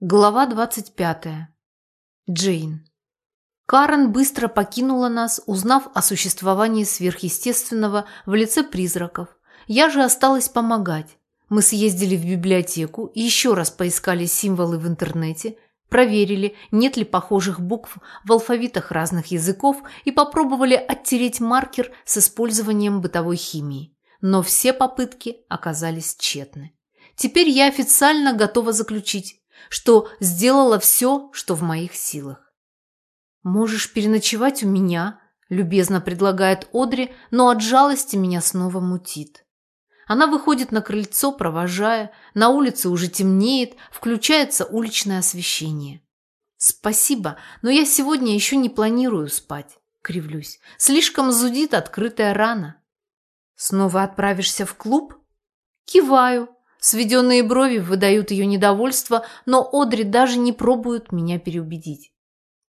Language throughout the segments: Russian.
Глава 25. Джейн. Карен быстро покинула нас, узнав о существовании сверхъестественного в лице призраков. Я же осталась помогать. Мы съездили в библиотеку, еще раз поискали символы в интернете, проверили, нет ли похожих букв в алфавитах разных языков и попробовали оттереть маркер с использованием бытовой химии. Но все попытки оказались тщетны. Теперь я официально готова заключить, что сделала все, что в моих силах. «Можешь переночевать у меня», – любезно предлагает Одри, но от жалости меня снова мутит. Она выходит на крыльцо, провожая, на улице уже темнеет, включается уличное освещение. «Спасибо, но я сегодня еще не планирую спать», – кривлюсь. «Слишком зудит открытая рана». «Снова отправишься в клуб?» Киваю, Сведенные брови выдают ее недовольство, но Одри даже не пробует меня переубедить.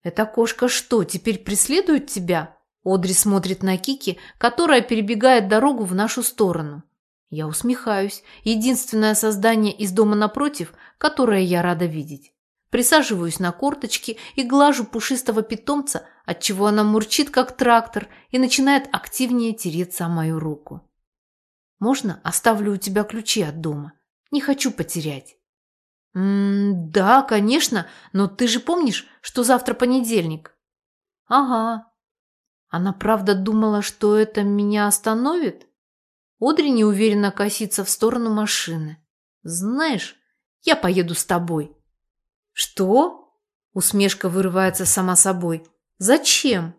«Эта кошка что, теперь преследует тебя?» Одри смотрит на Кики, которая перебегает дорогу в нашу сторону. Я усмехаюсь. Единственное создание из дома напротив, которое я рада видеть. Присаживаюсь на корточки и глажу пушистого питомца, отчего она мурчит, как трактор, и начинает активнее тереться о мою руку. «Можно оставлю у тебя ключи от дома?» Не хочу потерять. М да, конечно, но ты же помнишь, что завтра понедельник? Ага. Она правда думала, что это меня остановит? Одри неуверенно косится в сторону машины. Знаешь, я поеду с тобой. Что? Усмешка вырывается сама собой. Зачем?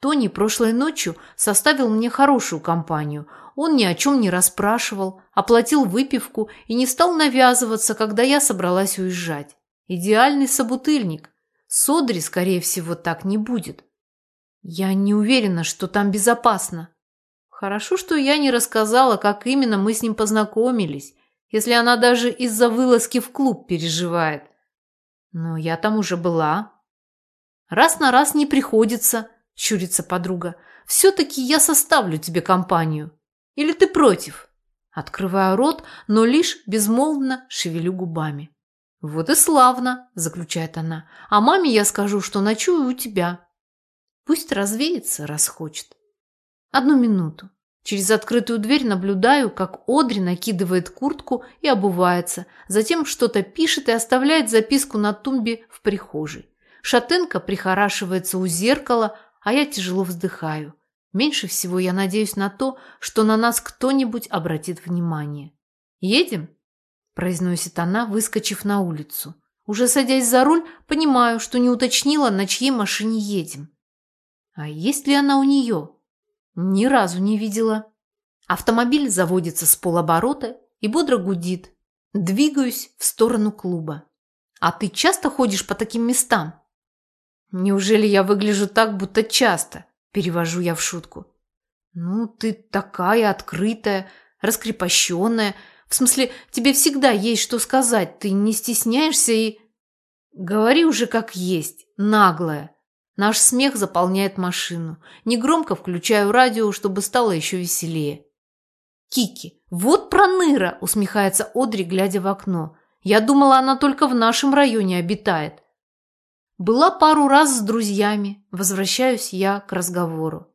Тони прошлой ночью составил мне хорошую компанию. Он ни о чем не расспрашивал, оплатил выпивку и не стал навязываться, когда я собралась уезжать. Идеальный собутыльник. Содри, скорее всего, так не будет. Я не уверена, что там безопасно. Хорошо, что я не рассказала, как именно мы с ним познакомились, если она даже из-за вылазки в клуб переживает. Но я там уже была. Раз на раз не приходится, щурится подруга. Все-таки я составлю тебе компанию. Или ты против?» Открываю рот, но лишь безмолвно шевелю губами. «Вот и славно», – заключает она. «А маме я скажу, что ночую у тебя». Пусть развеется, раз хочет. Одну минуту. Через открытую дверь наблюдаю, как Одри накидывает куртку и обувается, затем что-то пишет и оставляет записку на тумбе в прихожей. Шатенка прихорашивается у зеркала, а я тяжело вздыхаю. Меньше всего я надеюсь на то, что на нас кто-нибудь обратит внимание. «Едем?» – произносит она, выскочив на улицу. Уже садясь за руль, понимаю, что не уточнила, на чьей машине едем. А есть ли она у нее? Ни разу не видела. Автомобиль заводится с полоборота и бодро гудит. Двигаюсь в сторону клуба. А ты часто ходишь по таким местам? Неужели я выгляжу так, будто часто? Перевожу я в шутку. Ну, ты такая открытая, раскрепощенная. В смысле, тебе всегда есть что сказать. Ты не стесняешься и... Говори уже как есть, наглая. Наш смех заполняет машину. Негромко включаю радио, чтобы стало еще веселее. «Кики, вот проныра!» – усмехается Одри, глядя в окно. «Я думала, она только в нашем районе обитает. Была пару раз с друзьями, возвращаюсь я к разговору.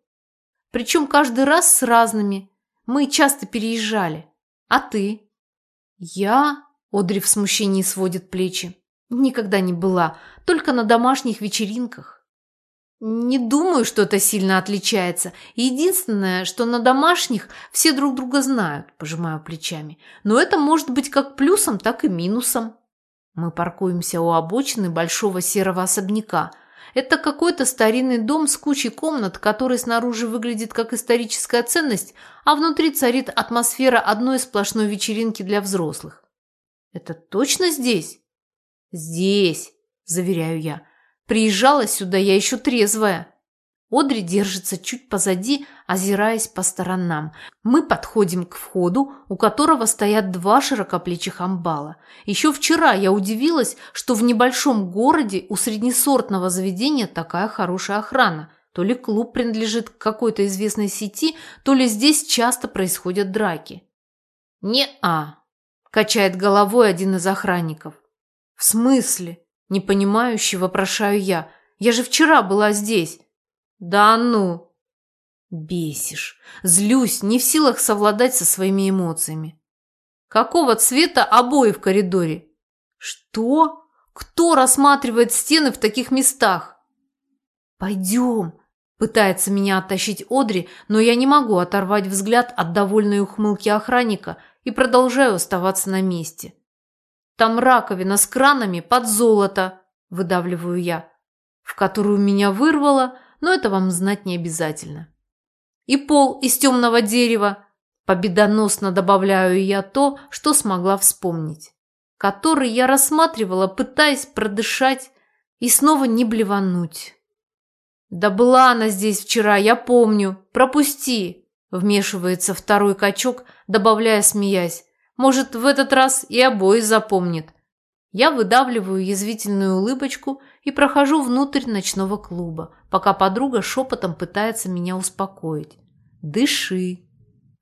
Причем каждый раз с разными. Мы часто переезжали. А ты? Я? Одри в смущении сводит плечи. Никогда не была, только на домашних вечеринках. Не думаю, что это сильно отличается. Единственное, что на домашних все друг друга знают, пожимаю плечами. Но это может быть как плюсом, так и минусом. Мы паркуемся у обочины большого серого особняка. Это какой-то старинный дом с кучей комнат, который снаружи выглядит как историческая ценность, а внутри царит атмосфера одной сплошной вечеринки для взрослых. Это точно здесь? Здесь, заверяю я. Приезжала сюда я еще трезвая. Одри держится чуть позади, озираясь по сторонам. Мы подходим к входу, у которого стоят два широкоплечих амбала. Еще вчера я удивилась, что в небольшом городе у среднесортного заведения такая хорошая охрана. То ли клуб принадлежит к какой-то известной сети, то ли здесь часто происходят драки. «Не-а», – качает головой один из охранников. В смысле? Непонимающе вопрошаю я. Я же вчера была здесь. Да ну! Бесишь. Злюсь, не в силах совладать со своими эмоциями. Какого цвета обои в коридоре? Что? Кто рассматривает стены в таких местах? Пойдем. Пытается меня оттащить Одри, но я не могу оторвать взгляд от довольной ухмылки охранника и продолжаю оставаться на месте. Там раковина с кранами под золото, выдавливаю я, в которую меня вырвало, но это вам знать не обязательно. И пол из темного дерева, победоносно добавляю я то, что смогла вспомнить, который я рассматривала, пытаясь продышать и снова не блевануть. «Да была она здесь вчера, я помню. Пропусти!» Вмешивается второй качок, добавляя, смеясь. Может, в этот раз и обои запомнит. Я выдавливаю язвительную улыбочку и прохожу внутрь ночного клуба, пока подруга шепотом пытается меня успокоить. «Дыши».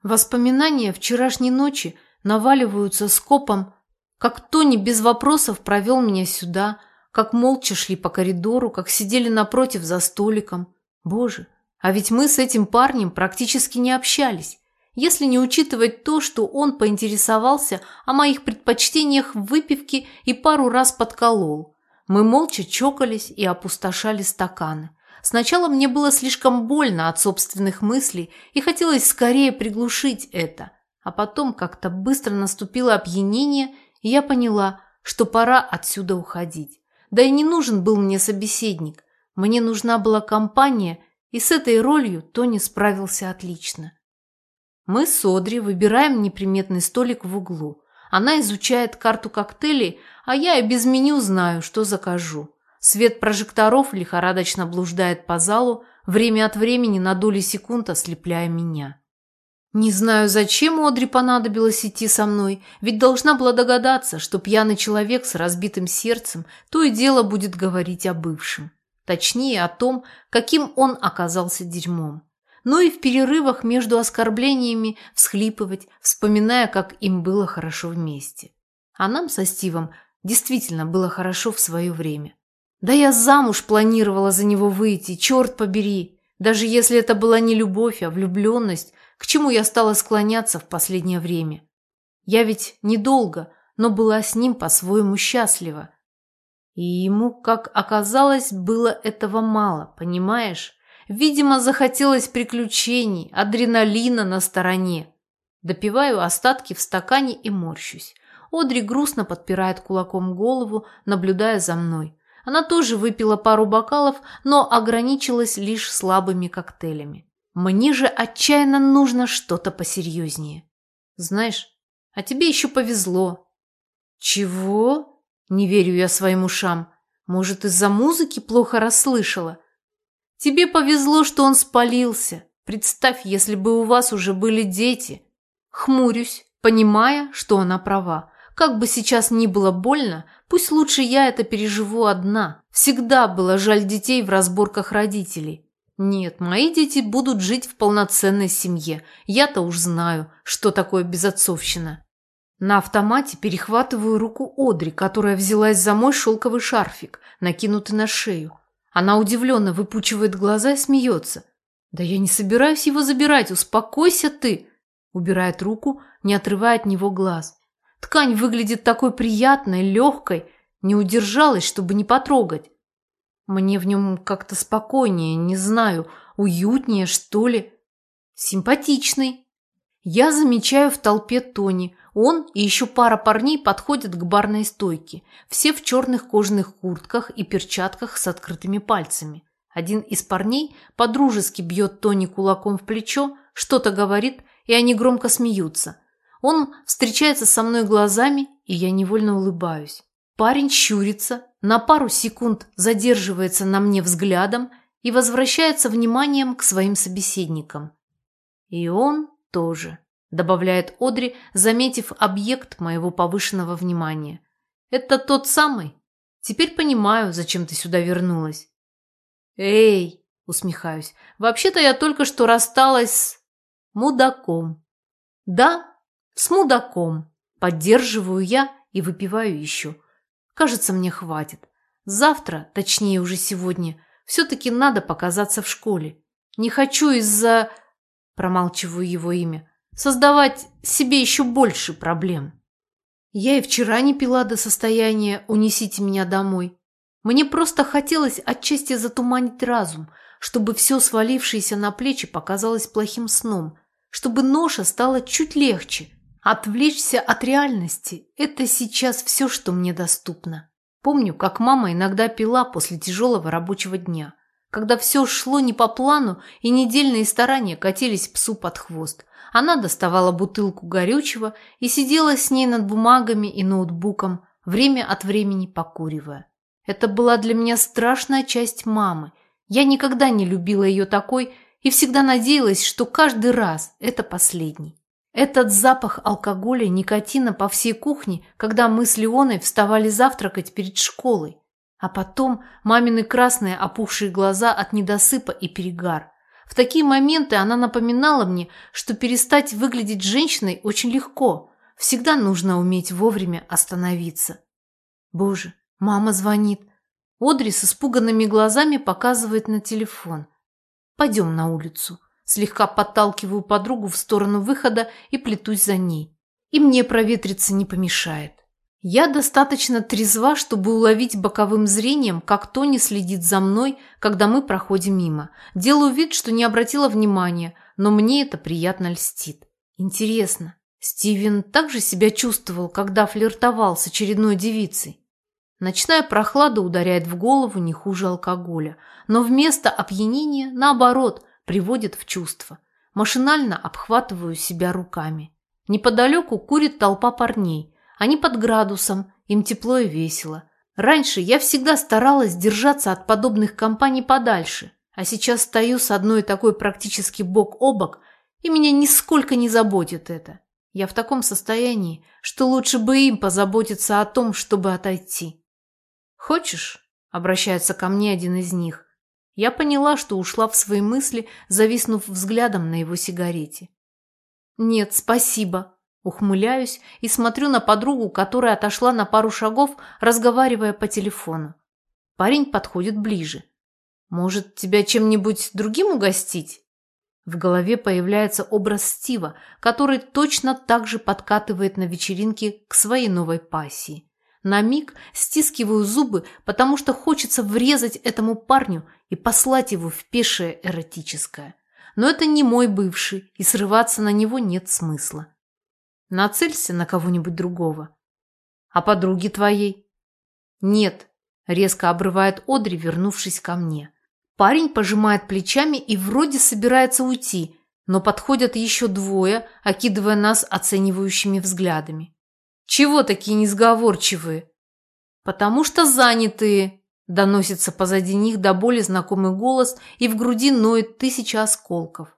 Воспоминания вчерашней ночи наваливаются скопом, как Тони без вопросов провел меня сюда, как молча шли по коридору, как сидели напротив за столиком. Боже, а ведь мы с этим парнем практически не общались если не учитывать то, что он поинтересовался о моих предпочтениях в выпивке и пару раз подколол. Мы молча чокались и опустошали стаканы. Сначала мне было слишком больно от собственных мыслей и хотелось скорее приглушить это. А потом как-то быстро наступило опьянение, и я поняла, что пора отсюда уходить. Да и не нужен был мне собеседник. Мне нужна была компания, и с этой ролью Тони справился отлично. Мы с Одри выбираем неприметный столик в углу. Она изучает карту коктейлей, а я и без меню знаю, что закажу. Свет прожекторов лихорадочно блуждает по залу, время от времени на доли секунд ослепляя меня. Не знаю, зачем Одри понадобилось идти со мной, ведь должна была догадаться, что пьяный человек с разбитым сердцем то и дело будет говорить о бывшем. Точнее, о том, каким он оказался дерьмом но и в перерывах между оскорблениями всхлипывать, вспоминая, как им было хорошо вместе. А нам со Стивом действительно было хорошо в свое время. Да я замуж планировала за него выйти, черт побери. Даже если это была не любовь, а влюбленность, к чему я стала склоняться в последнее время. Я ведь недолго, но была с ним по-своему счастлива. И ему, как оказалось, было этого мало, понимаешь? Видимо, захотелось приключений, адреналина на стороне. Допиваю остатки в стакане и морщусь. Одри грустно подпирает кулаком голову, наблюдая за мной. Она тоже выпила пару бокалов, но ограничилась лишь слабыми коктейлями. Мне же отчаянно нужно что-то посерьезнее. Знаешь, а тебе еще повезло. Чего? Не верю я своим ушам. Может, из-за музыки плохо расслышала? Тебе повезло, что он спалился. Представь, если бы у вас уже были дети. Хмурюсь, понимая, что она права. Как бы сейчас ни было больно, пусть лучше я это переживу одна. Всегда было жаль детей в разборках родителей. Нет, мои дети будут жить в полноценной семье. Я-то уж знаю, что такое безотцовщина. На автомате перехватываю руку Одри, которая взялась за мой шелковый шарфик, накинутый на шею. Она удивленно выпучивает глаза и смеется. «Да я не собираюсь его забирать, успокойся ты!» Убирает руку, не отрывая от него глаз. Ткань выглядит такой приятной, легкой, не удержалась, чтобы не потрогать. Мне в нем как-то спокойнее, не знаю, уютнее, что ли. Симпатичный. Я замечаю в толпе Тони, он и еще пара парней подходят к барной стойке, все в черных кожаных куртках и перчатках с открытыми пальцами. Один из парней подружески бьет Тони кулаком в плечо, что-то говорит, и они громко смеются. Он встречается со мной глазами, и я невольно улыбаюсь. Парень щурится, на пару секунд задерживается на мне взглядом и возвращается вниманием к своим собеседникам. И он тоже добавляет Одри, заметив объект моего повышенного внимания. Это тот самый? Теперь понимаю, зачем ты сюда вернулась. Эй, усмехаюсь. Вообще-то я только что рассталась с мудаком. Да, с мудаком. Поддерживаю я и выпиваю еще. Кажется, мне хватит. Завтра, точнее уже сегодня, все-таки надо показаться в школе. Не хочу из-за... Промалчиваю его имя. Создавать себе еще больше проблем. Я и вчера не пила до состояния «унесите меня домой». Мне просто хотелось отчасти затуманить разум, чтобы все свалившееся на плечи показалось плохим сном, чтобы ноша стала чуть легче. Отвлечься от реальности – это сейчас все, что мне доступно. Помню, как мама иногда пила после тяжелого рабочего дня, когда все шло не по плану и недельные старания катились псу под хвост. Она доставала бутылку горючего и сидела с ней над бумагами и ноутбуком, время от времени покуривая. Это была для меня страшная часть мамы. Я никогда не любила ее такой и всегда надеялась, что каждый раз это последний. Этот запах алкоголя никотина по всей кухне, когда мы с Леоной вставали завтракать перед школой. А потом мамины красные опухшие глаза от недосыпа и перегар. В такие моменты она напоминала мне, что перестать выглядеть женщиной очень легко. Всегда нужно уметь вовремя остановиться. Боже, мама звонит. Одри с испуганными глазами показывает на телефон. Пойдем на улицу. Слегка подталкиваю подругу в сторону выхода и плетусь за ней. И мне проветриться не помешает. Я достаточно трезва, чтобы уловить боковым зрением, как Тони следит за мной, когда мы проходим мимо. Делаю вид, что не обратила внимания, но мне это приятно льстит. Интересно, Стивен также себя чувствовал, когда флиртовал с очередной девицей? Ночная прохлада ударяет в голову не хуже алкоголя, но вместо опьянения, наоборот, приводит в чувство. Машинально обхватываю себя руками. Неподалеку курит толпа парней – они под градусом, им тепло и весело. Раньше я всегда старалась держаться от подобных компаний подальше, а сейчас стою с одной такой практически бок о бок, и меня нисколько не заботит это. Я в таком состоянии, что лучше бы им позаботиться о том, чтобы отойти. «Хочешь?» – обращается ко мне один из них. Я поняла, что ушла в свои мысли, зависнув взглядом на его сигарете. «Нет, спасибо», Ухмыляюсь и смотрю на подругу, которая отошла на пару шагов, разговаривая по телефону. Парень подходит ближе. «Может, тебя чем-нибудь другим угостить?» В голове появляется образ Стива, который точно так же подкатывает на вечеринке к своей новой пассии. На миг стискиваю зубы, потому что хочется врезать этому парню и послать его в пешее эротическое. Но это не мой бывший, и срываться на него нет смысла. Нацелься на кого-нибудь другого. А подруги твоей? Нет, резко обрывает Одри, вернувшись ко мне. Парень пожимает плечами и вроде собирается уйти, но подходят еще двое, окидывая нас оценивающими взглядами. Чего такие несговорчивые? Потому что занятые, доносится позади них до боли знакомый голос, и в груди ноет тысяча осколков.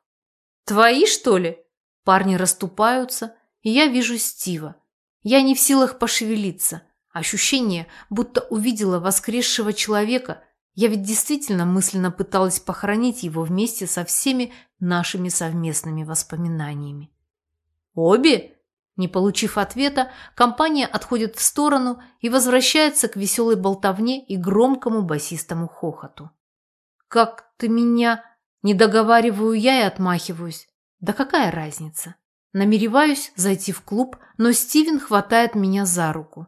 Твои, что ли? Парни расступаются, я вижу Стива. Я не в силах пошевелиться. Ощущение, будто увидела воскресшего человека. Я ведь действительно мысленно пыталась похоронить его вместе со всеми нашими совместными воспоминаниями. «Обе?» Не получив ответа, компания отходит в сторону и возвращается к веселой болтовне и громкому басистому хохоту. «Как ты меня...» Не договариваю я и отмахиваюсь. Да какая разница? Намереваюсь зайти в клуб, но Стивен хватает меня за руку.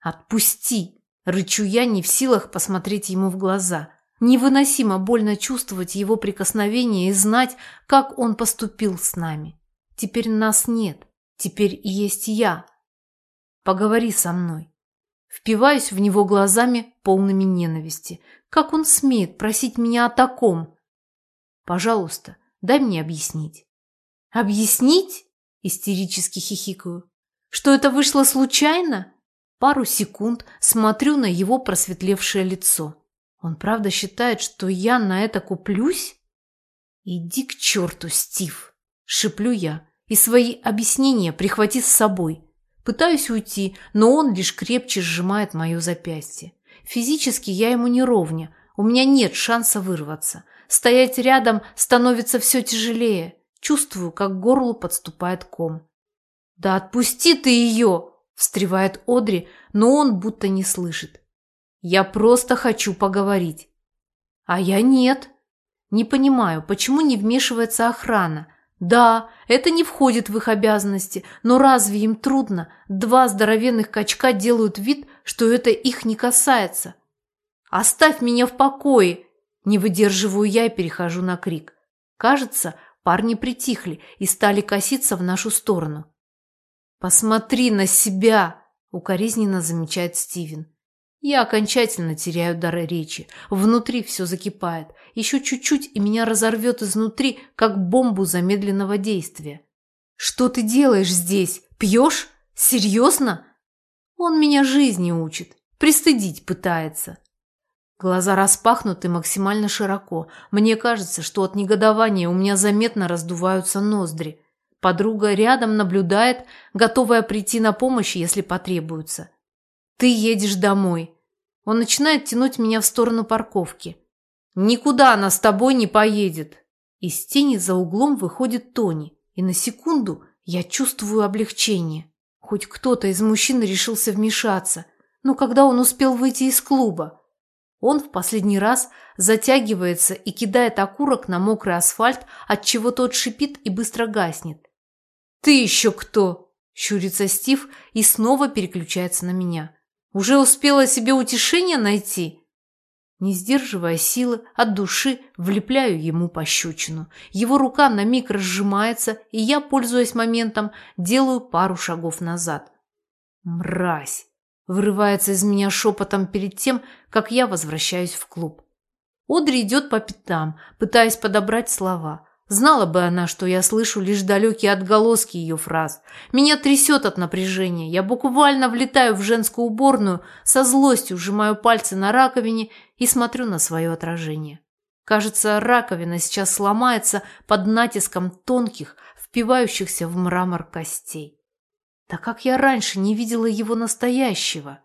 «Отпусти!» – рычу я, не в силах посмотреть ему в глаза. Невыносимо больно чувствовать его прикосновение и знать, как он поступил с нами. Теперь нас нет, теперь и есть я. Поговори со мной. Впиваюсь в него глазами, полными ненависти. Как он смеет просить меня о таком? Пожалуйста, дай мне объяснить. Объяснить? Истерически хихикаю. Что это вышло случайно? Пару секунд смотрю на его просветлевшее лицо. Он правда считает, что я на это куплюсь? Иди к черту, Стив, шеплю я, и свои объяснения прихвати с собой. Пытаюсь уйти, но он лишь крепче сжимает мое запястье. Физически я ему не ровня, у меня нет шанса вырваться. Стоять рядом становится все тяжелее. Чувствую, как к горлу подступает ком. «Да отпусти ты ее!» Встревает Одри, но он будто не слышит. Я просто хочу поговорить. А я нет. Не понимаю, почему не вмешивается охрана. Да, это не входит в их обязанности, но разве им трудно? Два здоровенных качка делают вид, что это их не касается. «Оставь меня в покое!» Не выдерживаю я и перехожу на крик. Кажется, парни притихли и стали коситься в нашу сторону. «Посмотри на себя!» – укоризненно замечает Стивен. Я окончательно теряю дар речи. Внутри все закипает. Еще чуть-чуть, и меня разорвет изнутри, как бомбу замедленного действия. «Что ты делаешь здесь? Пьешь? Серьезно?» Он меня жизни учит. Пристыдить пытается. Глаза распахнуты максимально широко. Мне кажется, что от негодования у меня заметно раздуваются ноздри. Подруга рядом наблюдает, готовая прийти на помощь, если потребуется. «Ты едешь домой». Он начинает тянуть меня в сторону парковки. «Никуда она с тобой не поедет». Из тени за углом выходит Тони, и на секунду я чувствую облегчение. Хоть кто-то из мужчин решился вмешаться. Но когда он успел выйти из клуба? Он в последний раз затягивается и кидает окурок на мокрый асфальт, от чего тот шипит и быстро гаснет. «Ты еще кто?» – щурится Стив и снова переключается на меня. «Уже успела себе утешение найти?» Не сдерживая силы, от души влепляю ему пощечину. Его рука на миг разжимается, и я, пользуясь моментом, делаю пару шагов назад. «Мразь!» – вырывается из меня шепотом перед тем, как я возвращаюсь в клуб. Одри идет по пятам, пытаясь подобрать слова – Знала бы она, что я слышу лишь далекие отголоски ее фраз. Меня трясет от напряжения. Я буквально влетаю в женскую уборную, со злостью сжимаю пальцы на раковине и смотрю на свое отражение. Кажется, раковина сейчас сломается под натиском тонких, впивающихся в мрамор костей. Так как я раньше не видела его настоящего?